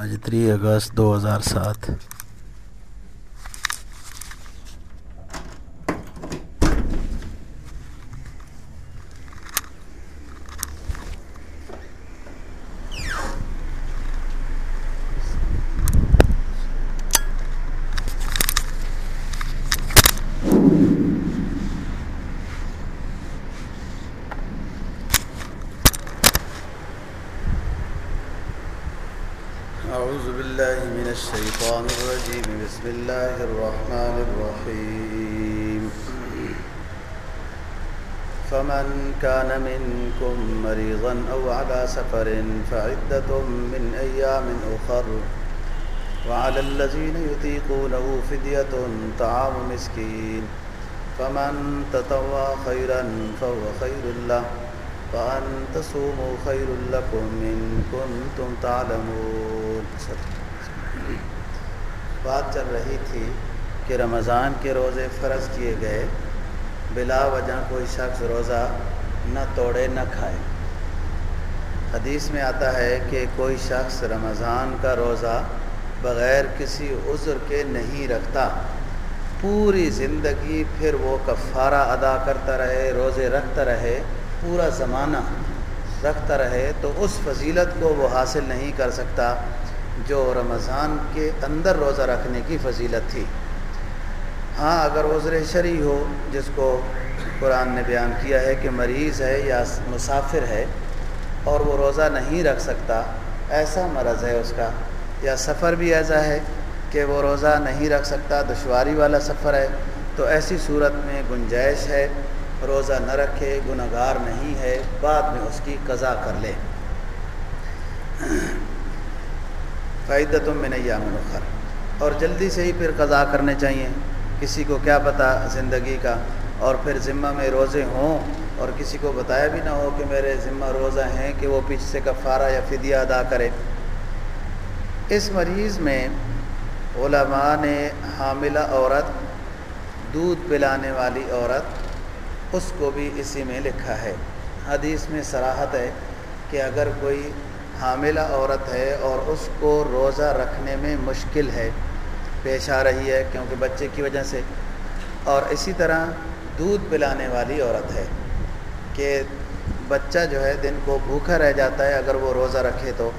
آج تری اگست دو ہزار سات۔ أعوذ بالله من الشيطان الرجيم. بسم الله الرحمن الرحيم. فمن كان منكم مريضا أو على سفر فعدة من أيام أخر. وعلى الذين يطيقونه فدية طعام مسكين. فمن تطوى خيرا فهو خير له. وأن تصوموا خير لكم إن كنتم تعلمون۔ بات چل رہی تھی کہ رمضان کے روزے فرض کیے گئے، بلا وجہ کوئی شخص روزہ نہ توڑے نہ کھائے۔ حدیث میں آتا ہے کہ کوئی شخص رمضان کا روزہ بغیر کسی عذر کے نہیں رکھتا۔ پوری زندگی پھر وہ کفارہ ادا کرتا رہے، روزے رکھتا رہے۔ پورا زمانہ رکھتا رہے تو اس فضیلت کو وہ حاصل نہیں کر سکتا جو رمضان کے اندر روزہ رکھنے کی فضیلت تھی۔ ہاں اگر عذر شرعی ہو، جس کو قرآن نے بیان کیا ہے کہ مریض ہے یا مسافر ہے اور وہ روزہ نہیں رکھ سکتا، ایسا مرض ہے اس کا۔ یا سفر بھی ایسا ہے کہ وہ روزہ نہیں رکھ سکتا، دشواری والا سفر ہے، تو ایسی صورت میں گنجائش ہے روزہ نہ رکھے گناہ گار نہیں ہے، بعد میں اس کی قضا کر لے۔ فائدہ تم میں نہیں آخر اور جلدی سے ہی پھر قضا کرنے چاہیے۔ کسی کو کیا پتہ زندگی کا۔ اور پھر ذمہ میں روزے ہوں۔ اور کسی کو بتایا بھی نہ ہو کہ میرے ذمہ روزہ ہیں کہ وہ پیچھے سے کفارہ یا فدیہ ادا کرے۔ اس مریض میں علماء نے حاملہ عورت، دودھ پلانے والی عورت اس کو بھی اسی میں لکھا ہے۔ حدیث میں سراحت ہے کہ اگر کوئی حاملہ عورت ہے اور اس کو روزہ رکھنے میں مشکل ہے، پیش آ رہی ہے کیونکہ بچے کی وجہ سے۔ اور اسی طرح دودھ پلانے والی عورت ہے کہ بچہ جو ہے دن کو بھوکا رہ جاتا ہے اگر وہ روزہ رکھے تو۔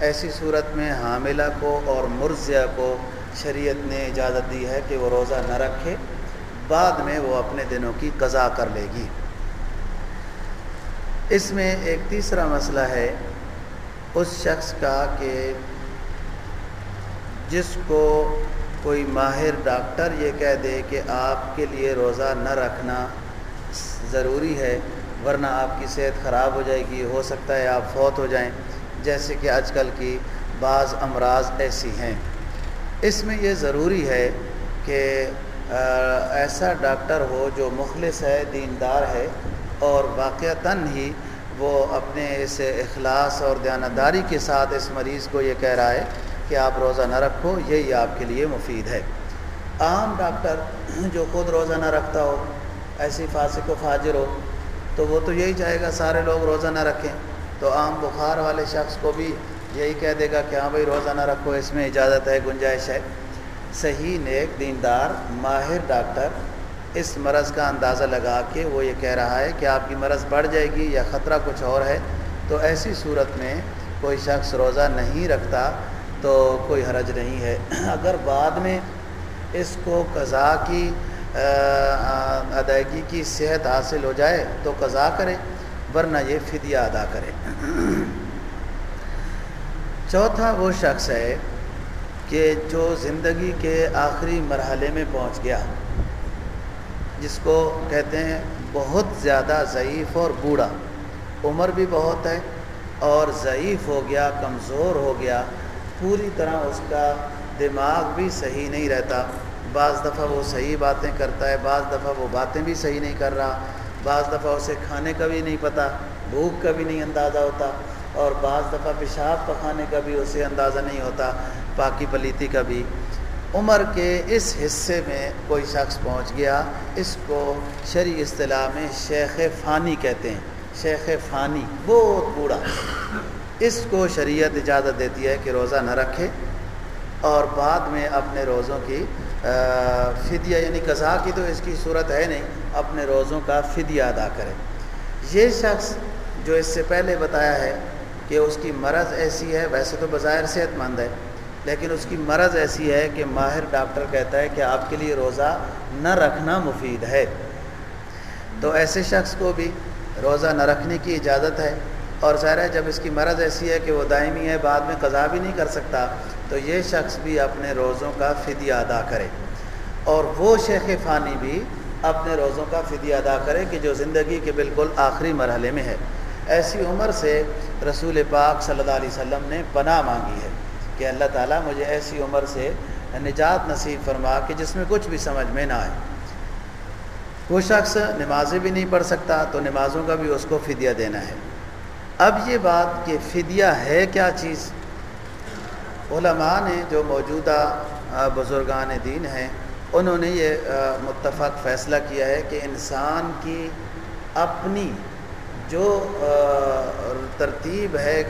ایسی صورت میں حاملہ کو اور مرضیہ کو شریعت نے اجازت دی ہے کہ وہ روزہ نہ رکھے۔ بعد میں وہ اپنے دنوں کی قضا کر لے گی۔ اس میں ایک تیسرا مسئلہ ہے اس شخص کا کہ جس کو کوئی ماہر ڈاکٹر یہ کہہ دے کہ آپ کے لیے روزہ نہ رکھنا ضروری ہے، ورنہ آپ کی صحت خراب ہو جائے گی، ہو سکتا ہے آپ فوت ہو جائیں۔ جیسے کہ آج کل کی بعض امراض ایسی ہیں۔ اس میں یہ ضروری ہے کہ ایسا ڈاکٹر ہو جو مخلص ہے، دیندار ہے، اور واقعتاً ہی وہ اپنے اس اخلاص اور دیانتداری کے ساتھ اس مریض کو یہ کہہ رہا ہے کہ آپ روزہ نہ رکھو، یہی آپ کے لیے مفید ہے۔ عام ڈاکٹر جو خود روزہ نہ رکھتا ہو، ایسی فاسق و فاجر ہو، تو وہ تو یہی چاہے گا سارے لوگ روزہ نہ رکھیں۔ تو عام بخار والے شخص کو بھی یہی کہہ دے گا کہ ہاں بھائی، روزہ نہ رکھو، اس میں اجازت ہے، گنجائش ہے۔ صحیح نیک دیندار ماہر ڈاکٹر اس مرض کا اندازہ لگا کے وہ یہ کہہ رہا ہے کہ آپ کی مرض بڑھ جائے گی یا خطرہ کچھ اور ہے، تو ایسی صورت میں کوئی شخص روزہ نہیں رکھتا تو کوئی حرج نہیں ہے۔ اگر بعد میں اس کو قضا کی ادائیگی کی صحت حاصل ہو جائے تو قضا کرے ورنہ یہ فدیہ ادا کرے چوتھا وہ شخص ہے کہ جو زندگی کے آخری مرحلے میں پہنچ گیا، جس کو کہتے ہیں بہت زیادہ ضعیف اور بوڑھا۔ عمر بھی بہت ہے اور ضعیف ہو گیا، کمزور ہو گیا۔ پوری طرح اس کا دماغ بھی صحیح نہیں رہتا۔ بعض دفعہ وہ صحیح باتیں کرتا ہے، بعض دفعہ وہ باتیں بھی صحیح نہیں کر رہا۔ بعض دفعہ اسے کھانے کا بھی نہیں پتہ بھوک کا بھی نہیں اندازہ ہوتا۔ اور بعض دفعہ پیشاب پکانے کا بھی اسے اندازہ نہیں ہوتا۔ پاکی پلیتی کا بھی عمر کے اس حصے میں کوئی شخص پہنچ گیا، اس کو شرع اصطلاح میں شیخ فانی کہتے ہیں۔ شیخ فانی، بہت بوڑھا۔ اس کو شریعت اجازت دیتی ہے کہ روزہ نہ رکھے اور بعد میں اپنے روزوں کی فدیہ یعنی قضا کی تو اس کی صورت ہے نہیں، اپنے روزوں کا فدیہ ادا کرے۔ یہ شخص جو اس سے پہلے بتایا ہے کہ اس کی مرض ایسی ہے، ویسے تو بظاہر صحت مند ہے۔ لیکن اس کی مرض ایسی ہے کہ ماہر ڈاکٹر کہتا ہے کہ آپ کے لیے روزہ نہ رکھنا مفید ہے۔ تو ایسے شخص کو بھی روزہ نہ رکھنے کی اجازت ہے۔ اور ظاہر ہے جب اس کی مرض ایسی ہے کہ وہ دائمی ہے، بعد میں قضا بھی نہیں کر سکتا، تو یہ شخص بھی اپنے روزوں کا فدیہ ادا کرے۔ اور وہ شیخ فانی بھی اپنے روزوں کا فدیہ ادا کرے کہ جو زندگی کے بالکل آخری مرحلے میں ہے۔ ایسی عمر سے رسول پاک صلی اللہ علیہ وسلم نے پناہ مانگی ہے۔ کہ اللہ تعالیٰ مجھے ایسی عمر سے نجات نصیب فرما کہ جس میں کچھ بھی سمجھ میں نہ آئے۔ وہ شخص نمازیں بھی نہیں پڑھ سکتا تو نمازوں کا بھی اس کو فدیہ دینا ہے۔ اب یہ بات کہ فدیہ ہے کیا چیز؟ علماء نے جو موجودہ بزرگان دین ہیں، انہوں نے یہ متفق فیصلہ کیا ہے کہ انسان کی اپنی جو ترتیب ہے،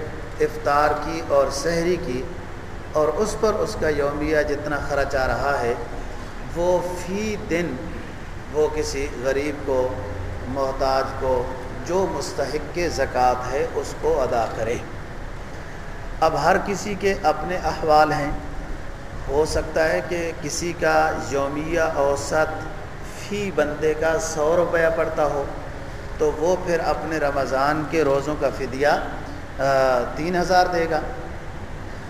افطار کی اور سحری کی اور اس پر اس کا یومیہ جتنا خرچ آ رہا ہے، وہ فی دن وہ کسی غریب کو، محتاج کو، جو مستحق کے زکوٰۃ ہے، اس کو ادا کرے۔ اب ہر کسی کے اپنے احوال ہیں۔ ہو سکتا ہے کہ کسی کا یومیہ اوسط فی بندے کا سو روپیہ پڑتا ہو، تو وہ پھر اپنے رمضان کے روزوں کا فدیہ تین ہزار دے گا۔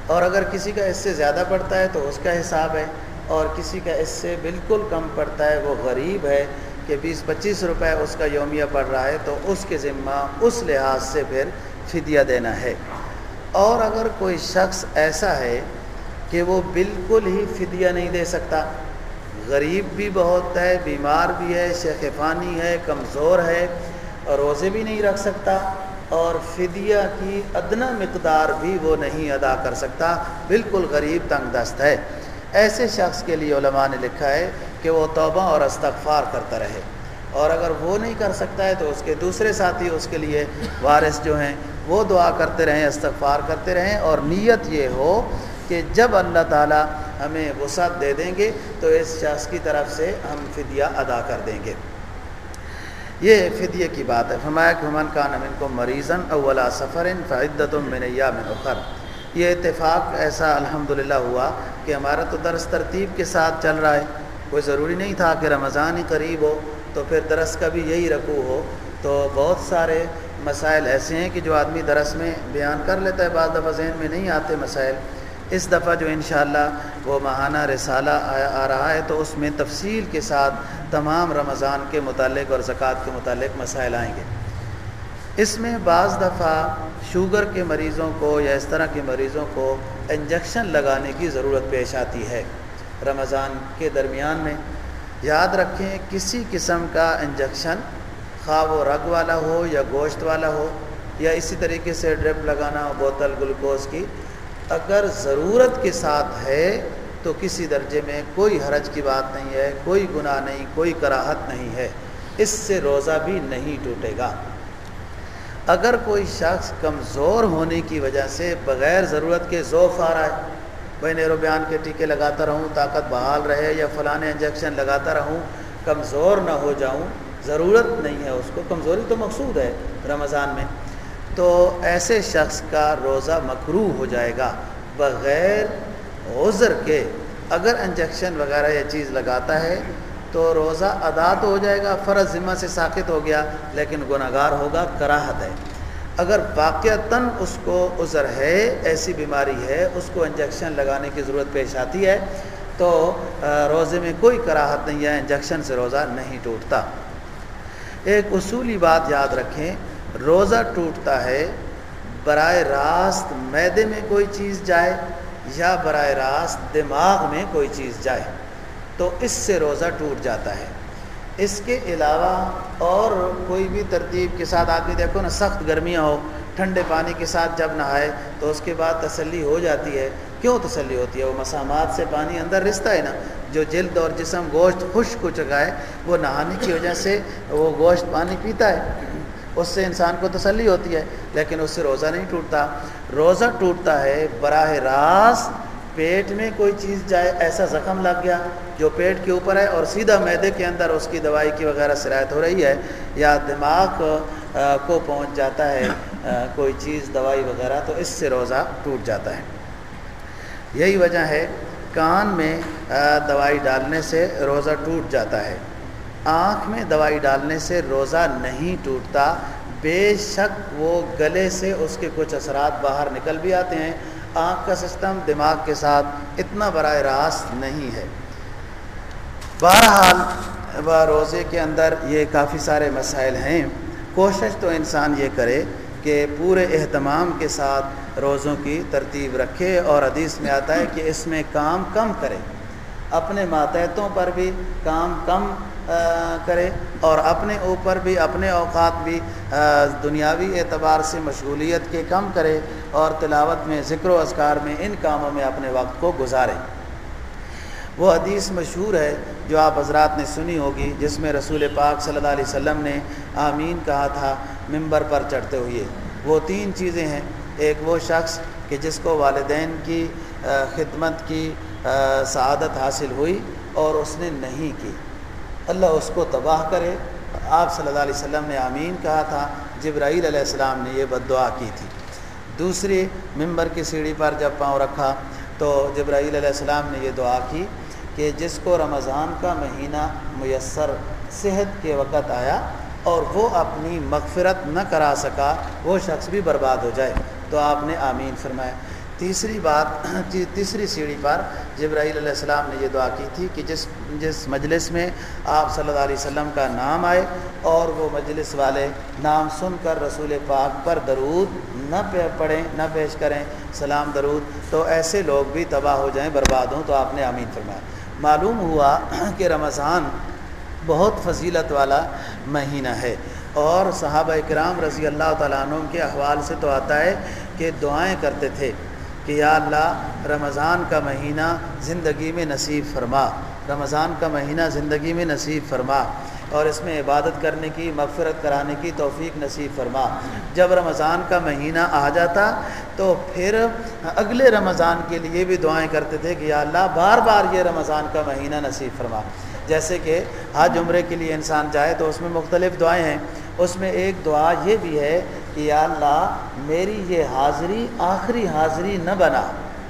اور اگر کسی کا اس سے زیادہ پڑتا ہے تو اس کا حساب ہے، اور کسی کا اس سے بالکل کم پڑتا ہے، وہ غریب ہے کہ بیس پچیس روپے اس کا یومیہ پڑ رہا ہے تو اس کے ذمہ اس لحاظ سے پھر فدیہ دینا ہے۔ اور اگر کوئی شخص ایسا ہے کہ وہ بالکل ہی فدیہ نہیں دے سکتا، غریب بھی بہت ہے، بیمار بھی ہے، شیخ فانی ہے، کمزور ہے اور روزے بھی نہیں رکھ سکتا اور فدیہ کی ادنا مقدار بھی وہ نہیں ادا کر سکتا، بالکل غریب تنگ دست ہے۔ ایسے شخص کے لیے علماء نے لکھا ہے کہ وہ توبہ اور استغفار کرتا رہے۔ اور اگر وہ نہیں کر سکتا ہے تو اس کے دوسرے ساتھی اس کے لیے وارث جو ہیں، وہ دعا کرتے رہیں، استغفار کرتے رہیں۔ اور نیت یہ ہو کہ جب اللہ تعالیٰ ہمیں وسعت دے دیں گے تو اس شخص کی طرف سے ہم فدیہ ادا کر دیں گے۔ یہ فدیہ کی بات ہے۔ فرمایا کہ ہمن کا نمن کو مریضن اولا سفر فعدت من ایام اخر۔ یہ اتفاق ایسا الحمدللہ ہوا کہ ہمارا تو درس ترتیب کے ساتھ چل رہا ہے۔ کوئی ضروری نہیں تھا کہ رمضان ہی قریب ہو تو پھر درس کا بھی یہی رکوع ہو۔ تو بہت سارے مسائل ایسے ہیں کہ جو آدمی درس میں بیان کر لیتا ہے، بعض دفعہ ذہن میں نہیں آتے مسائل۔ اس دفعہ جو انشاءاللہ وہ ماہانہ رسالہ آ رہا ہے تو اس میں تفصیل کے ساتھ تمام رمضان کے متعلق اور زکوٰۃ کے متعلق مسائل آئیں گے۔ اس میں بعض دفعہ شوگر کے مریضوں کو یا اس طرح کے مریضوں کو انجیکشن لگانے کی ضرورت پیش آتی ہے۔ رمضان کے درمیان میں یاد رکھیں کسی قسم کا انجیکشن خواہ وہ رگ والا ہو یا گوشت والا ہو یا اسی طریقے سے ڈرپ لگانا ہو، بوتل، گلوکوز کی اگر ضرورت کے ساتھ ہے تو کسی درجے میں کوئی حرج کی بات نہیں ہے، کوئی گناہ نہیں، کوئی کراہت نہیں ہے۔ اس سے روزہ بھی نہیں ٹوٹے گا۔ اگر کوئی شخص کمزور ہونے کی وجہ سے بغیر ضرورت کے ذوف آ رہا ہے بھائی نیرو بیان کے ٹیکے لگاتا رہوں، طاقت بحال رہے یا فلاں انجیکشن لگاتا رہوں، کمزور نہ ہو جاؤں، ضرورت نہیں ہے اس کو، کمزوری تو مقصود ہے رمضان میں۔ تو ایسے شخص کا روزہ مکرو ہو جائے گا، بغیر عذر کے۔ اگر انجیکشن وغیرہ یہ چیز لگاتا ہے تو روزہ ادا تو ہو جائے گا، فرض ذمہ سے ساکت ہو گیا، لیکن گناہ گار ہوگا، کراہت ہے۔ اگر واقعتاً اس کو عذر ہے، ایسی بیماری ہے، اس کو انجیکشن لگانے کی ضرورت پیش آتی ہے، تو روزے میں کوئی کراہت نہیں ہے، انجیکشن سے روزہ نہیں ٹوٹتا۔ ایک اصولی بات یاد رکھیں روزہ ٹوٹتا ہے براہ راست میدے میں کوئی چیز جائے یا براہ راست دماغ میں کوئی چیز جائے، تو اس سے روزہ ٹوٹ جاتا ہے۔ اس کے علاوہ اور کوئی بھی ترتیب کے ساتھ آدمی دیکھو نا، سخت گرمیاں ہو ٹھنڈے پانی کے ساتھ جب نہائے تو اس کے بعد تسلی ہو جاتی ہے۔ کیوں تسلی ہوتی ہے؟ وہ مسامات سے پانی اندر رشتہ ہے نا۔ جو جلد اور جسم گوشت خشک ہو چکا ہے، وہ نہانے کی وجہ سے وہ گوشت پانی پیتا ہے۔ اس سے انسان کو تسلی ہوتی ہے، لیکن اس سے روزہ نہیں ٹوٹتا۔ روزہ ٹوٹتا ہے، براہ راست پیٹ میں کوئی چیز جائے، ایسا زخم لگ گیا جو پیٹ کے اوپر ہے اور سیدھا میدے کے اندر اس کی دوائی کی وغیرہ سرایت ہو رہی ہے یا دماغ کو پہنچ جاتا ہے کوئی چیز، دوائی وغیرہ، تو اس سے روزہ ٹوٹ جاتا ہے۔ یہی وجہ ہے کان میں دوائی ڈالنے سے روزہ ٹوٹ جاتا ہے۔ آنکھ میں دوائی ڈالنے سے روزہ نہیں ٹوٹتا، بے شک وہ گلے سے اس کے کچھ اثرات باہر نکل بھی آتے ہیں۔ آنکھ کا سسٹم دماغ کے ساتھ اتنا براہ راست نہیں ہے۔ بہرحال روزے کے اندر یہ کافی سارے مسائل ہیں۔ کوشش تو انسان یہ کرے کہ پورے اہتمام کے ساتھ روزوں کی ترتیب رکھے اور حدیث میں آتا ہے کہ اس میں کام کم کرے۔ اپنے ماتحتوں پر بھی کام کم کرے اور اپنے اوپر بھی، اپنے اوقات بھی دنیاوی اعتبار سے مشغولیت کے کم کرے اور تلاوت میں، ذکر و اذکار میں، ان کاموں میں اپنے وقت کو گزارے۔ وہ حدیث مشہور ہے جو آپ حضرات نے سنی ہوگی، جس میں رسول پاک صلی اللہ علیہ وسلم نے آمین کہا تھا ممبر پر چڑھتے ہوئے۔ وہ تین چیزیں ہیں۔ ایک وہ شخص کہ جس کو والدین کی خدمت کی سعادت حاصل ہوئی اور اس نے نہیں کی۔ اللہ اس کو تباہ کرے۔ آپ صلی اللہ علیہ وسلم نے آمین کہا تھا۔ جبرائیل علیہ السلام نے یہ بد دعا کی تھی۔ دوسری ممبر کی سیڑھی پر جب پاؤں رکھا تو جبرائیل علیہ السلام نے یہ دعا کی کہ جس کو رمضان کا مہینہ میسر صحت کے وقت آیا اور وہ اپنی مغفرت نہ کرا سکا، وہ شخص بھی برباد ہو جائے۔ تو آپ نے آمین فرمایا۔ تیسری بات جی، تیسری سیڑھی پر جبرائیل علیہ السلام نے یہ دعا کی تھی کہ جس جس مجلس میں آپ صلی اللہ علیہ وسلم کا نام آئے اور وہ مجلس والے نام سن کر رسول پاک پر درود نہ پڑھیں، نہ پیش کریں، سلام درود، تو ایسے لوگ بھی تباہ ہو جائیں، برباد ہوں، تو آپ نے آمین فرمایا۔ معلوم ہوا کہ رمضان بہت فضیلت والا مہینہ ہے اور صحابہ کرام رضی اللہ تعالیٰ عنہ کے احوال سے تو آتا ہے کہ دعائیں کرتے تھے۔ کہ یا اللہ رمضان کا مہینہ زندگی میں نصیب فرما، رمضان کا مہینہ زندگی میں نصیب فرما اور اس میں عبادت کرنے کی، مغفرت کرانے کی توفیق نصیب فرما۔ جب رمضان کا مہینہ آ جاتا تو پھر اگلے رمضان کے لیے بھی دعائیں کرتے تھے کہ یا اللہ بار بار یہ رمضان کا مہینہ نصیب فرما۔ جیسے کہ حج عمرے کے لیے انسان جائے تو اس میں مختلف دعائیں ہیں۔ اس میں ایک دعا یہ بھی ہے کہ یا اللہ میری یہ حاضری آخری حاضری نہ بنا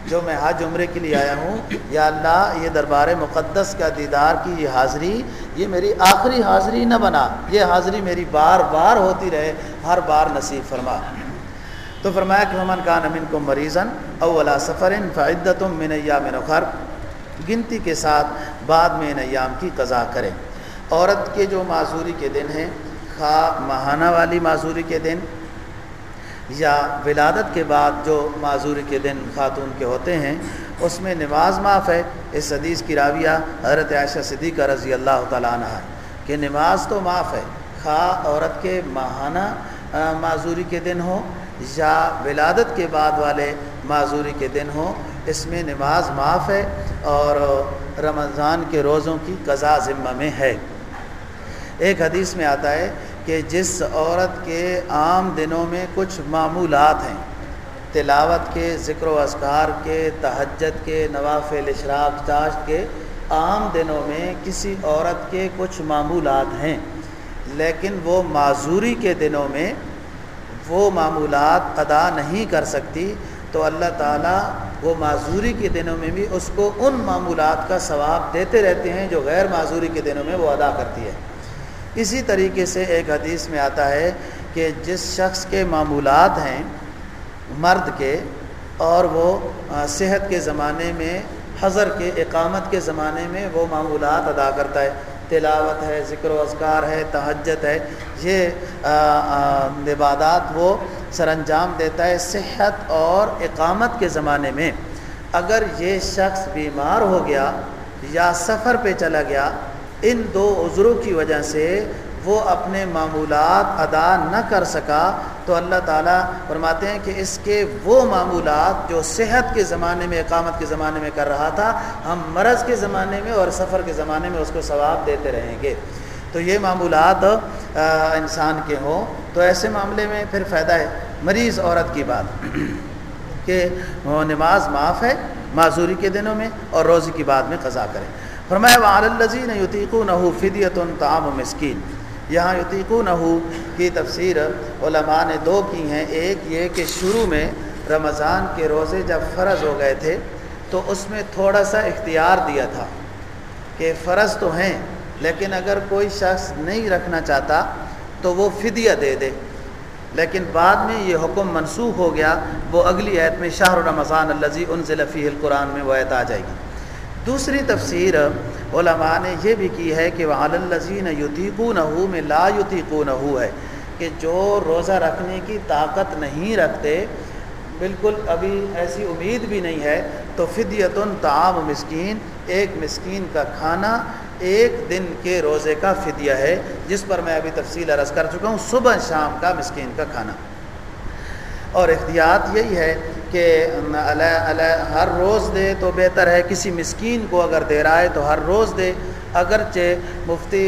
جو میں حج عمرے کے لیے آیا ہوں۔ یا اللہ یہ دربار مقدس کا دیدار کی یہ حاضری، یہ میری آخری حاضری نہ بنا۔ یہ حاضری میری بار بار ہوتی رہے، ہر بار نصیب فرما۔ تو فرمایا کہ ممن کا نمن کو مریضن اولا سفر فعدت من ایام نخر گنتی کے ساتھ بعد میں نیام کی قضا کریں۔ عورت کے جو معذوری کے دن ہیں، خواہ ماہانہ والی معذوری کے دن یا ولادت کے بعد جو معذوری کے دن خاتون کے ہوتے ہیں، اس میں نماز معاف ہے۔ اس حدیث کی راویہ حضرت عائشہ صدیقہ رضی اللہ تعالیٰ عنہ ہے کہ نماز تو معاف ہے۔ خواہ عورت کے ماہانہ معذوری کے دن ہوں یا ولادت کے بعد والے معذوری کے دن ہوں، اس میں نماز معاف ہے اور رمضان کے روزوں کی قضا ذمہ میں ہے۔ ایک حدیث میں آتا ہے کہ جس عورت کے عام دنوں میں کچھ معمولات ہیں، تلاوت کے، ذکر و اذکار کے، تہجد کے، نوافل اشراق داشت کے عام دنوں میں کسی عورت کے کچھ معمولات ہیں۔ لیکن وہ معذوری کے دنوں میں وہ معمولات ادا نہیں کر سکتی، تو اللہ تعالیٰ وہ معذوری کے دنوں میں بھی اس کو ان معمولات کا ثواب دیتے رہتے ہیں جو غیر معذوری کے دنوں میں وہ ادا کرتی ہے۔ اسی طریقے سے ایک حدیث میں آتا ہے کہ جس شخص کے معمولات ہیں مرد کے اور وہ صحت کے زمانے میں، حضر کے، اقامت کے زمانے میں وہ معمولات ادا کرتا ہے۔ تلاوت ہے، ذکر و اذکار ہے تہجت ہے۔ یہ عبادات وہ سر انجام دیتا ہے صحت اور اقامت کے زمانے میں۔ اگر یہ شخص بیمار ہو گیا یا سفر پہ چلا گیا ان دو عذروں کی وجہ سے وہ اپنے معمولات ادا نہ کر سکا تو اللہ تعالیٰ فرماتے ہیں کہ اس کے وہ معمولات جو صحت کے زمانے میں، اقامت کے زمانے میں کر رہا تھا، ہم مرض کے زمانے میں اور سفر کے زمانے میں اس کو ثواب دیتے رہیں گے۔ تو یہ معمولات انسان کے ہوں۔ تو ایسے معاملے میں پھر فائدہ ہے۔ مریض، عورت کی بات کہ وہ نماز معاف ہے، معذوری کے دنوں میں اور روزی کی بعد میں قضا کرے۔ فرمایا وعال الزین یتیق نہ فدیت تعام و مسکین یہاں یتیق نہ کی تفسیر علماء نے دو کی ہیں، ایک یہ کہ شروع میں رمضان کے روزے جب فرض ہو گئے تھے، تو اس میں تھوڑا سا اختیار دیا تھا کہ فرض تو ہیں، لیکن اگر کوئی شخص نہیں رکھنا چاہتا تو وہ فدیہ دے دے۔ لیکن بعد میں یہ حکم منسوخ ہو گیا، وہ اگلی عید میں شاہ رمضان الزی ان ضلفی القرآن میں وہ عید آ جائے گی۔ دوسری تفسیر علماء نے یہ بھی کی ہے کہ وہ الزین یتیقو نحو میں لا یتیقو نحو ہے کہ جو روزہ رکھنے کی طاقت نہیں رکھتے، بالکل ابھی ایسی امید بھی نہیں ہے، تو فدیتن تعام مسکین، ایک مسکین کا کھانا ایک دن کے روزے کا فدیہ ہے، جس پر میں ابھی تفصیل عرض کر چکا ہوں، صبح شام کا مسکین کا کھانا۔ اور احتیاط یہی ہے کہ ہر روز دے تو بہتر ہے، کسی مسکین کو اگر دے رہا ہے تو ہر روز دے۔ اگرچہ مفتی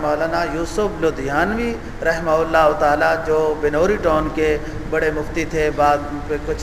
مولانا یوسف لدھیانوی رحمہ اللہ تعالیٰ جو بنوری ٹاؤن کے بڑے مفتی تھے، بعد پہ کچھ